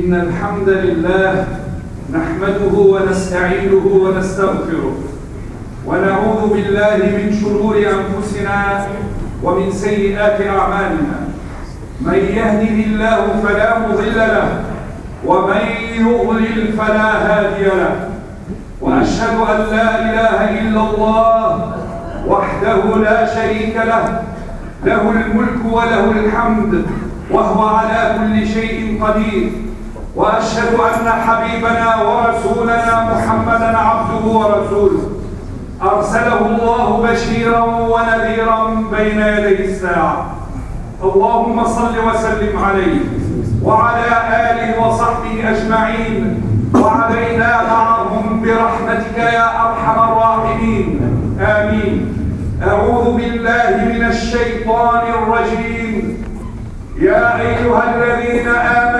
إن الحمد لله نحمده ونستعينه ونستغفره. ونعوذ بالله من شرور أنفسنا ومن سيئات أعمالنا. من يهده الله فلا مضل له ومن يضلل فلا هادي له. وأشهد أن لا إله إلا الله وحده لا شريك له. له الملك وله الحمد وهو على كل شيء قدير. وأشهد أن حبيبنا ورسولنا محمدا عبده ورسوله. أرسله الله بشيرا ونذيرا بين يدي الساعة. اللهم صل وسلم عليه وعلى آله وصحبه أجمعين. وعلينا معهم برحمتك يا أرحم الراحمين. آمين. أعوذ بالله من الشيطان الرجيم. يا أيها الذين اتقوا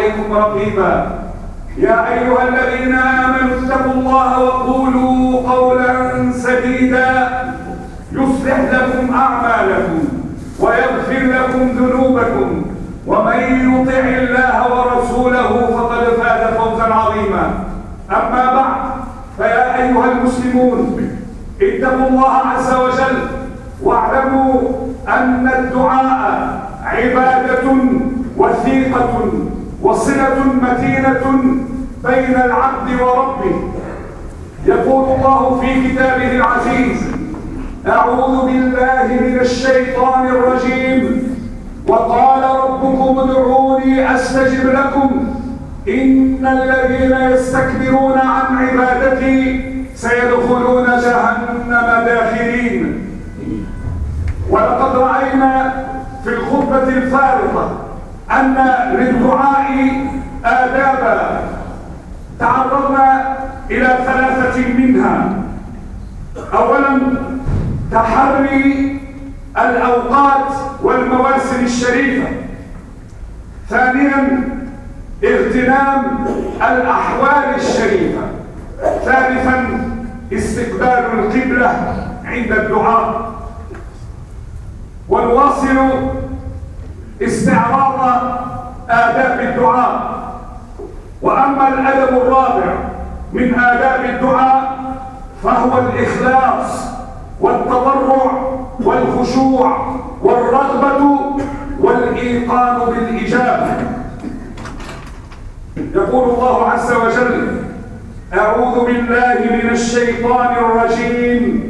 عليكم رقيبا. يا أيها الذين آمنوا اتقوا الله وقولوا قولا سديدا. يصلح لكم أعمالكم ويغفر لكم ذنوبكم. ومن يطع الله ورسوله فقد فاز فوزا عظيما. أما بعد فيا أيها المسلمون اتقوا الله عز وجل واعلموا أن الدعاء عبادة وثيقة. وصلة متينة بين العبد وربه. يقول الله في كتابه العزيز أعوذ بالله من الشيطان الرجيم. وقال ربكم ادعوني أستجب لكم. إن الذين يستكبرون عن عبادتي سيدخلون جهنم داخلين ولقد رأينا في الخطبة الفارقة أن للدعاء آدابا تعرضنا إلى ثلاثة منها. أولا تحري الأوقات والمواسم الشريفة. ثانيا اغتنام الأحوال الشريفة. ثالثا استقبال القبلة عند الدعاء. ونواصل استعراض آداب الدعاء. وأما الأدب الرابع من آداب الدعاء فهو الإخلاص والتضرع والخشوع والرغبة والإيقان بالإجابة. يقول الله عز وجل أعوذ بالله من الشيطان الرجيم.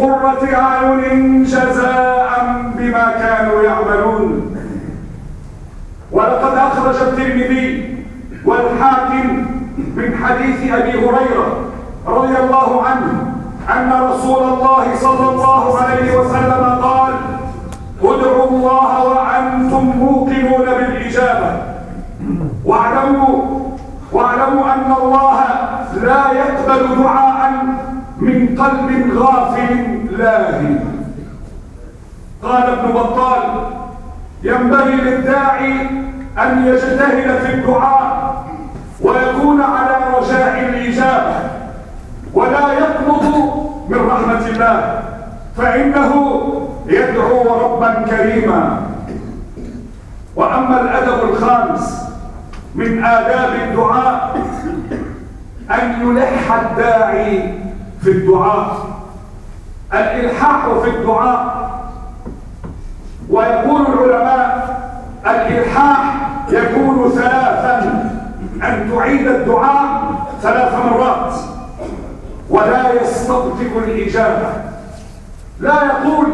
قرة أعين جزاء بما كانوا يعملون. ولقد أخرج الترمذي والحاكم من حديث أبي هريرة رضي الله عنه أن رسول الله صلى الله عليه وسلم قال ادعوا الله وأنتم موقنون بالإجابة. واعلموا واعلموا أن الله لا يقبل دعاء من قلب غافل لاهي. قال ابن بطال ينبغي للداعي أن يجتهد في الدعاء ويكون على رجاء الإجابة ولا يقنط من رحمة الله فإنه يدعو ربا كريما. وأما الأدب الخامس من آداب الدعاء أن يلح الداعي في الدعاء. الإلحاح في الدعاء. ويقول العلماء الإلحاح يكون ثلاثا. يعيد الدعاء ثلاث مرات. ولا يستطيع الإجابة. لا يقول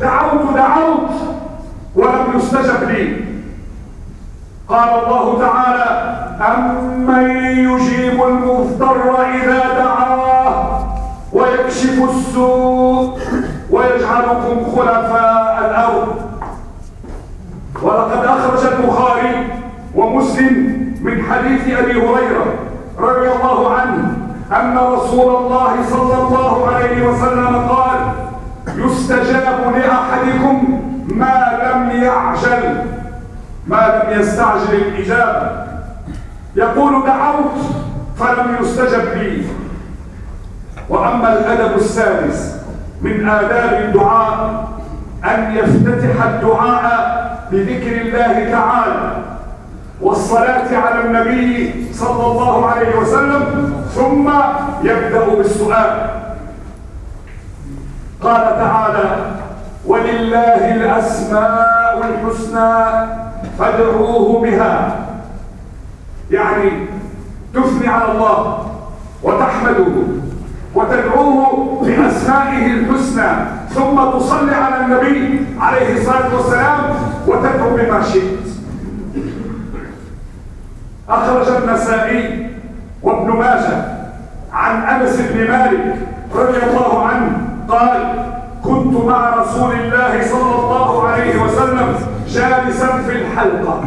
دعوت دعوت ولم يستجب لي. قال الله تعالى أمن يجيب المضطر إذا دعاه ويكشف السوء ويجعلكم خلفاء الأرض. ولقد أخرج البخاري ومسلم من حديث أبي هريرة رضي الله عنه أن رسول الله صلى الله عليه وسلم قال يستجاب لأحدكم ما لم يعجل. ما لم يستعجل الإجابة. يقول دعوت فلم يستجب لي. وأما الأدب السادس من آداب الدعاء أن يفتتح الدعاء بذكر الله تعالى والصلاة على النبي صلى الله عليه وسلم ثم يبدأ بالسؤال. قال تعالى ولله الأسماء الحسنى فادعوه بها. يعني تثني على الله وتحمده. وتدعوه بأسمائه الحسنى ثم تصلي على النبي عليه الصلاة والسلام وتدعو بما شئت. أخرج النسائي وابن ماجه عن أنس بن مالك رضي الله عنه قال كنت مع رسول الله صلى الله عليه وسلم جالسا في الحلقة.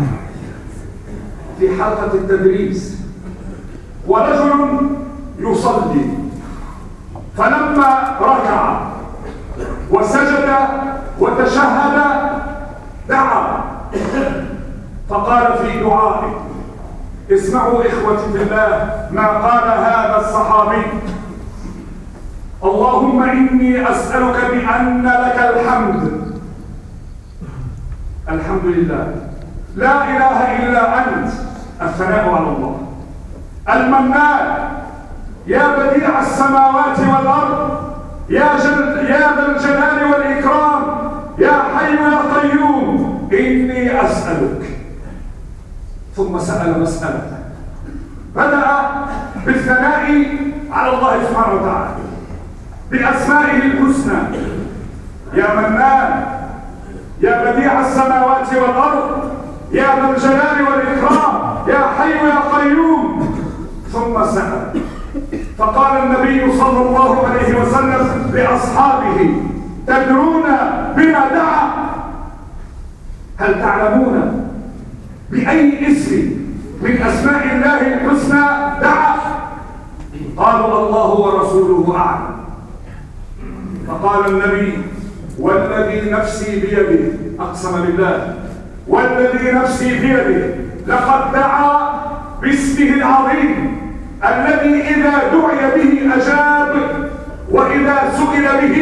في حلقة التدريس. ورجل يصلي. فلما ركع وسجد وتشهد دعا. فقال في دعائه اسمعوا إخوتي في الله ما قال هذا الصحابي. اللهم إني أسألك بأن لك الحمد. الحمد لله. لا إله إلا أنت الثناء على الله. المنان يا بديع السماوات والأرض يا, جل يا ذا الجلال والإكرام يا حي يا قيوم إني أسألك. ثم سأل مسألة. بدأ بالثناء على الله سبحانه وتعالى بأسمائه الحسنى. يا منان يا بديع السماوات والأرض يا ذا الجلال والإكرام يا حي يا قيوم. ثم سأل. فقال النبي صلى الله عليه وسلم لأصحابه تدرون بما دعا؟ هل تعلمون بأي اسم من أسماء الله الحسنى دعا؟ قالوا الله ورسوله أعلم. فقال النبي والذي نفسي بيده أقسم بالله والذي نفسي بيده لقد دعا باسمه العظيم. الذي إذا دعي به أجاب وإذا سئل به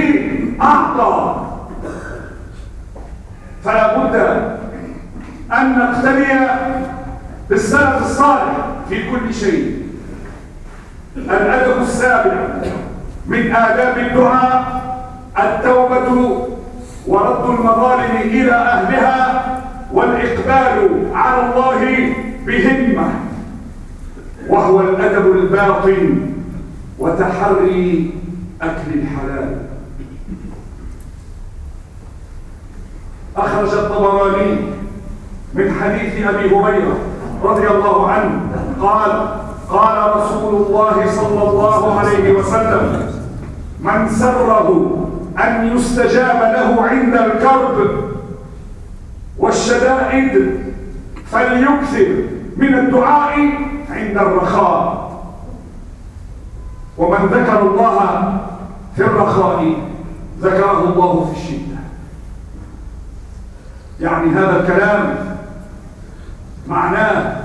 أعطى. فلا بد أن نقتني بالسلف الصالح في كل شيء. الأدب السابع من آداب الدعاء التوبة ورد المظالم إلى أهلها والإقبال على الله بهمة. وهو الأدب الباطن وتحري أكل الحلال. أخرج الطبراني من حديث أبي هريرة رضي الله عنه قال قال رسول الله صلى الله عليه وسلم من سره أن يستجاب له عند الكرب والشدائد فليكثر من الدعاء عند الرخاء. ومن ذكر الله في الرخاء ذكره الله في الشدة. يعني هذا الكلام معناه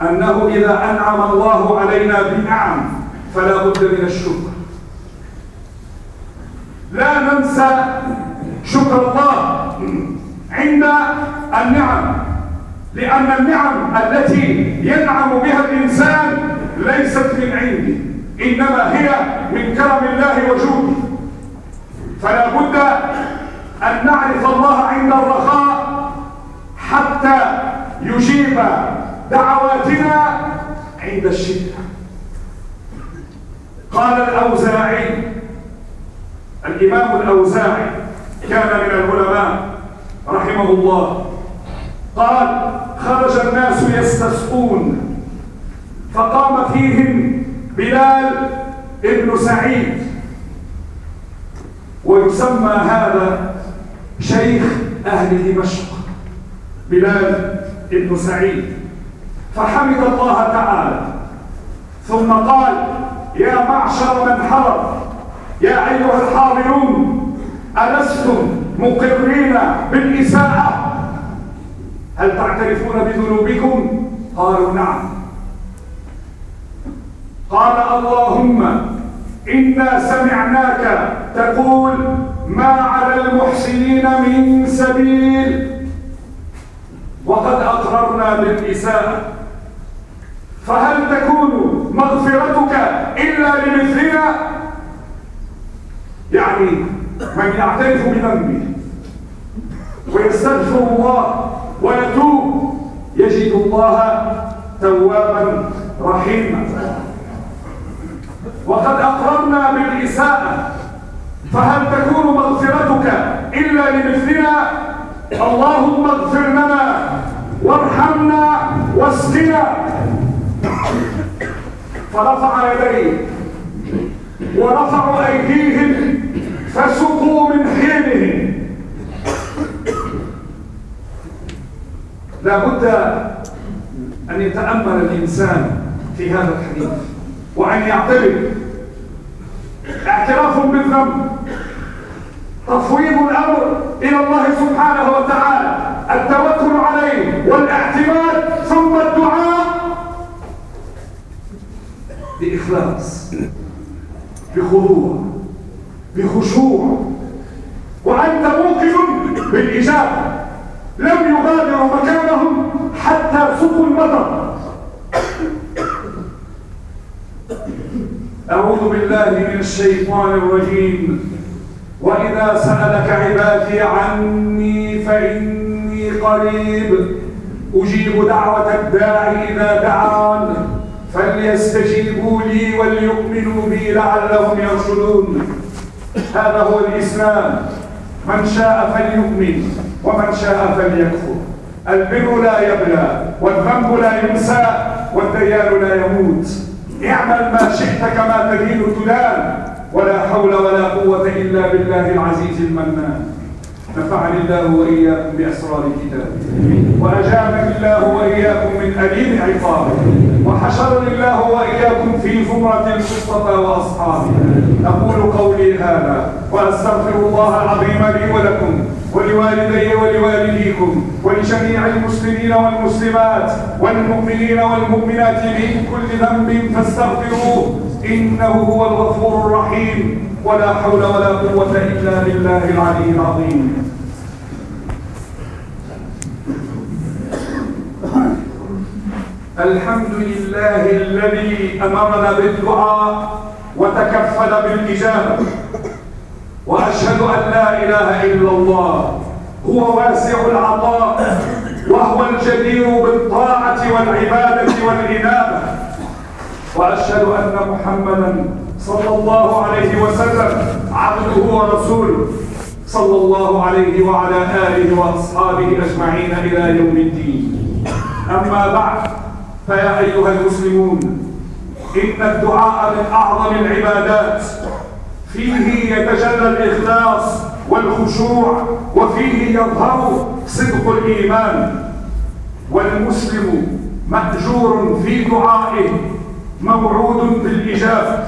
أنه إذا أنعم الله علينا بنعم فلا بد من الشكر. لا ننسى شكر الله عند النعم. لأن النعم التي ينعم بها الإنسان ليست من عنده إنما هي من كرم الله وجوده. فلا بد أن نعرف الله عند الرخاء حتى يجيب دعواتنا عند الشدة. قال الأوزاعي الإمام الأوزاعي كان من العلماء رحمه الله قال خرج الناس يستسقون. فقام فيهم بلال ابن سعيد. ويسمى هذا شيخ أهل دمشق بلال ابن سعيد. فحمد الله تعالى. ثم قال يا معشر من حضر يا أيها الحاضرون ألستم مقرين بالإساءة هل تعترفون بذنوبكم؟ قالوا نعم. قال اللهم إنا سمعناك تقول ما على المحسنين من سبيل. وقد أقررنا بالإساءة فهل تكون مغفرتك إلا لمثلنا؟ يعني من يعترف بذنبه ويستغفر الله ويتوب يجد الله توابا رحيما. وقد أقررنا بالإساءة. فهل تكون مغفرتك إلا لمثلنا؟ اللهم اغفر لنا وارحمنا واسقنا. فرفع يديه ورفعوا أيديهم فسقوا من حينهم. لابد أن يتأمل الإنسان في هذا الحديث وأن يعترف. اعتراف بالذنب تفويض الأمر إلى الله سبحانه وتعالى التوكل عليه والاعتماد ثم الدعاء. بإخلاص بخضوع بخشوع. وأنت موقن بالإجابة. لم يغادروا مكانهم حتى سقوا المطر. أعوذ بالله من الشيطان الرجيم. وإذا سألك عبادي عني فإني قريب. أجيب دعوة الداعي إذا دعان. فليستجيبوا لي وليؤمنوا بي لعلهم يرشدون. هذا هو الإسلام. من شاء فليؤمن. ومن شاء فليكفر. البر لا يبلى والذنب لا ينسى والديان لا يموت. اعمل ما شئت كما تدين تدان. ولا حول ولا قوة إلا بالله العزيز المنان. نفعني الله وإياكم بأسرار كتابه وأجابني الله وإياكم من أليم عقابه وحشرني الله وإياكم في زمرة المصطفى وأصحابه. أقول قولي هذا وأستغفر الله العظيم لي ولكم. ولوالدي ولوالديكم ولجميع المسلمين والمسلمات والمؤمنين والمؤمنات من كل ذنب فاستغفروه إنه هو الغفور الرحيم. ولا حول ولا قوة إلا بالله العلي العظيم. الحمد لله الذي أمرنا بالدعاء وتكفل بالإجابة. وأشهد أن لا إله إلا الله هو واسع العطاء وهو الجدير بالطاعة والعبادة والإنابة. وأشهد أن محمدا صلى الله عليه وسلم عبده ورسوله صلى الله عليه وعلى آله وأصحابه أجمعين إلى يوم الدين. أما بعد فيا أيها المسلمون إن الدعاء من أعظم العبادات. فيه يتجلى الإخلاص والخشوع وفيه يظهر صدق الإيمان. والمسلم مأجور في دعائه موعود بالإجابة.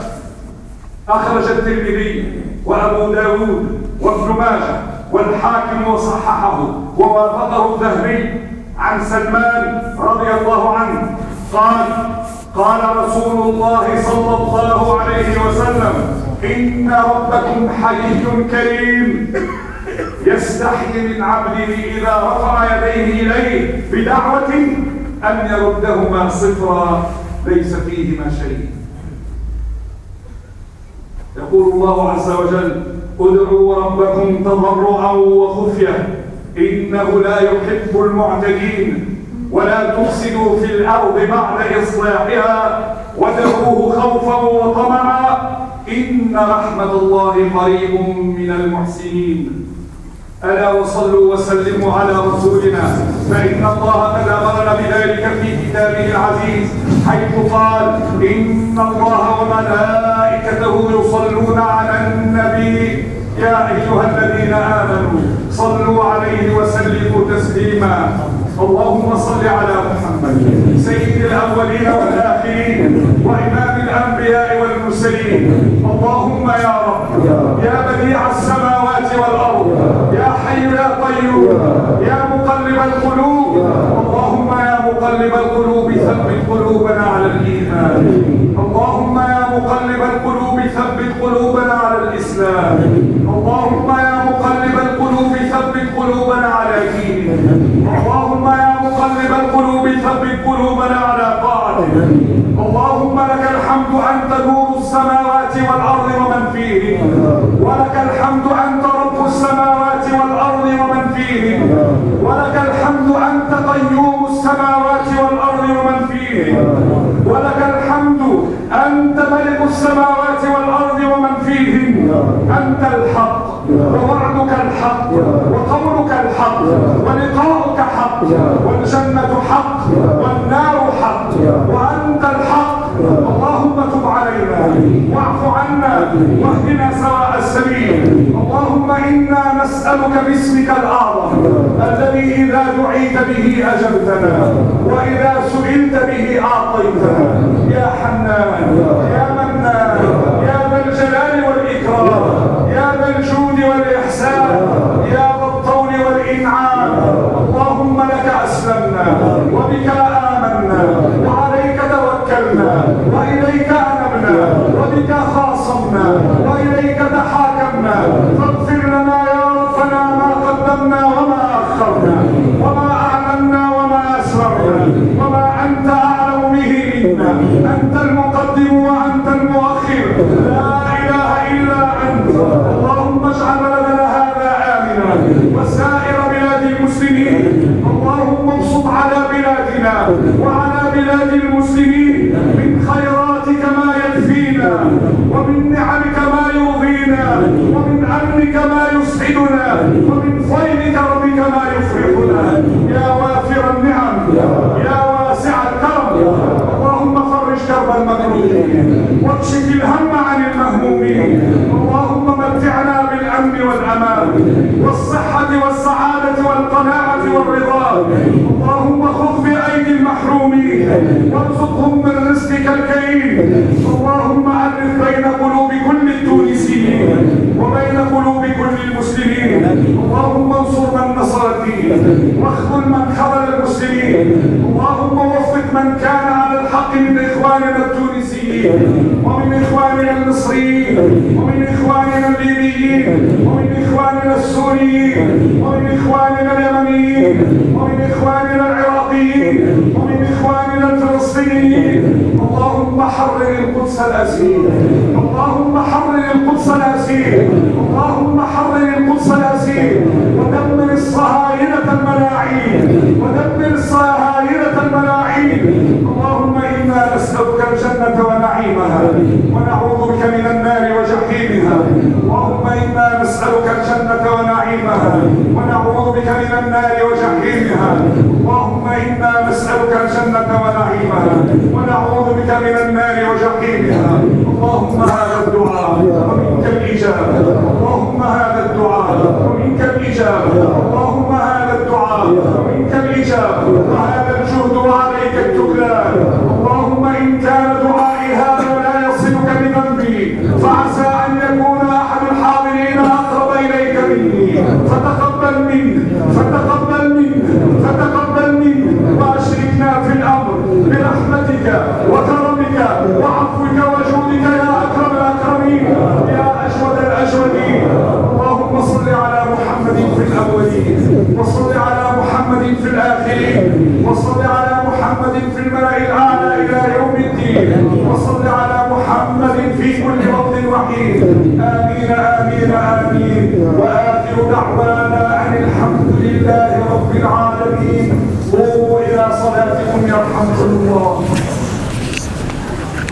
أخرج الترمذي وأبو داود وابن ماجه والحاكم وصححه ووافقه الذهبي عن سلمان رضي الله عنه. قال قال رسول الله صلى الله عليه وسلم إن ربكم حي كريم. يستحي من عبده إذا رفع يديه إليه بدعوة أن يردهما صفرا. ليس فيهما شيء. يقول الله عز وجل ادعوا ربكم تضرعا وخفية. إنه لا يحب المعتدين. ولا تفسدوا في الأرض بعد إصلاحها. ودعوه خوفا وطمعا. إن رحمة الله قريب من المحسنين. ألا وصلوا وسلموا على رسولنا. فإن الله قد أمرنا بذلك في كتابه العزيز حيث قال إن الله وملائكته يصلون على النبي. يا أيها الذين آمنوا صلوا عليه وسلموا تسليما. اللهم صل على محمد سيد الأولين والآخرين. يا بديع السماوات والأرض يا حي يا قيوم يا مقلب القلوب. اللهم يا مقلب القلوب ثبت قلوبنا على الإيمان. اللهم يا مقلب القلوب ثبت قلوبنا على الإسلام اللهم يا مقلب القلوب ثبت قلوبنا على دينك اللهم يا مقلب القلوب ثبت قلوبنا على طاعتك اللهم لك الحمد أنت نور السماوات والأرض ومن فيهن ولك الحمد أنت رب السماوات والأرض ومن فيهن ولك الحمد أنت قيوم السماوات والأرض ومن فيهن ولك الحمد أنت ملك السماوات والأرض ومن فيهن أنت الحق ووعدك الحق وقولك الحق ولقاؤك حق والجنة حق والنار حق وأنت الحق. اللهم تب علينا واعف عنا واهدنا سواء السبيل. اللهم إنا نسألك باسمك الأعظم الذي إذا دعيت به أجبتنا وإذا سئلت به أعطيتنا. يا حنان يا يا ذا الجلال والإكرام يا ذا الجود والإحسان يا ذا الطول والإنعام اللهم لك أسلمنا وبك آمنا وعليك توكلنا وإليك أنبنا وبك خاصمنا وإليك تحاكمنا فاغفر لنا يا ربنا ما قدمنا وما أخرنا وما أعلنا وما أسررنا وما أنت أعلم به منا أنت المقدم وأنت المؤخر لا إله إلا أنت اللهم اجعل بلدنا هذا آمنا وسائر بلاد المسلمين اللهم ابسط على بلادنا وعلى بلاد المسلمين من خيراتك ما يكفينا ومن نعمك ما يرضينا ومن أمنك ما يسعدنا ومن فضلك ربك ما يفرحنا. يا وافر النعم يا واسع الكرم. اللهم فرج كرب المكروبين واكشف الهم عن المهمومين. اللهم متعنا بالأمن والأمان والصحة والسعادة والقناعة والرضا. وارزقهم من رزقك الكريم. اللهم الف بين قلوب كل التونسيين وبين قلوب كل المسلمين. اللهم انصر من نصر الدين واخذل من خذل المسلمين. اللهم وفق من كان على الحق من إخواننا التونسيين ومن إخواننا المصريين ومن إخواننا الليبيين ومن إخواننا السوريين ومن إخواننا اليمنيين ومن إخواننا العراقيين. ومن اخواننا الفلسطينيين اللهم حرر القدس الاسير اللهم حرر القدس الاسير اللهم حرر القدس الاسير ودمر الصهاينه الملاعين ودمر الصهاينه الملاعين اللهم أنا نسالك الجنه ونعيمها ونعوذ بك من النار وجحيمها اللهم أنا نسالك الجنه ونعيمها ونعوذ بك من النار وجحيمها اللهم أنا نسالك الجنه ونعيمها ونعوذ بك من النار وجحيمها. اللهم هذا الدعاء ومنك الإجابة. اللهم هذا الدعاء ومنك الإجابة. اللهم هذا الدعاء ومنك الإجابة. وهذا الجهد وعليك التكلان اللهم إن كان دعائي هذا لا يصلك بذنبي. فعسى أن يكون أحد الحاضرين أقرب إليك مني. فتقبل مني.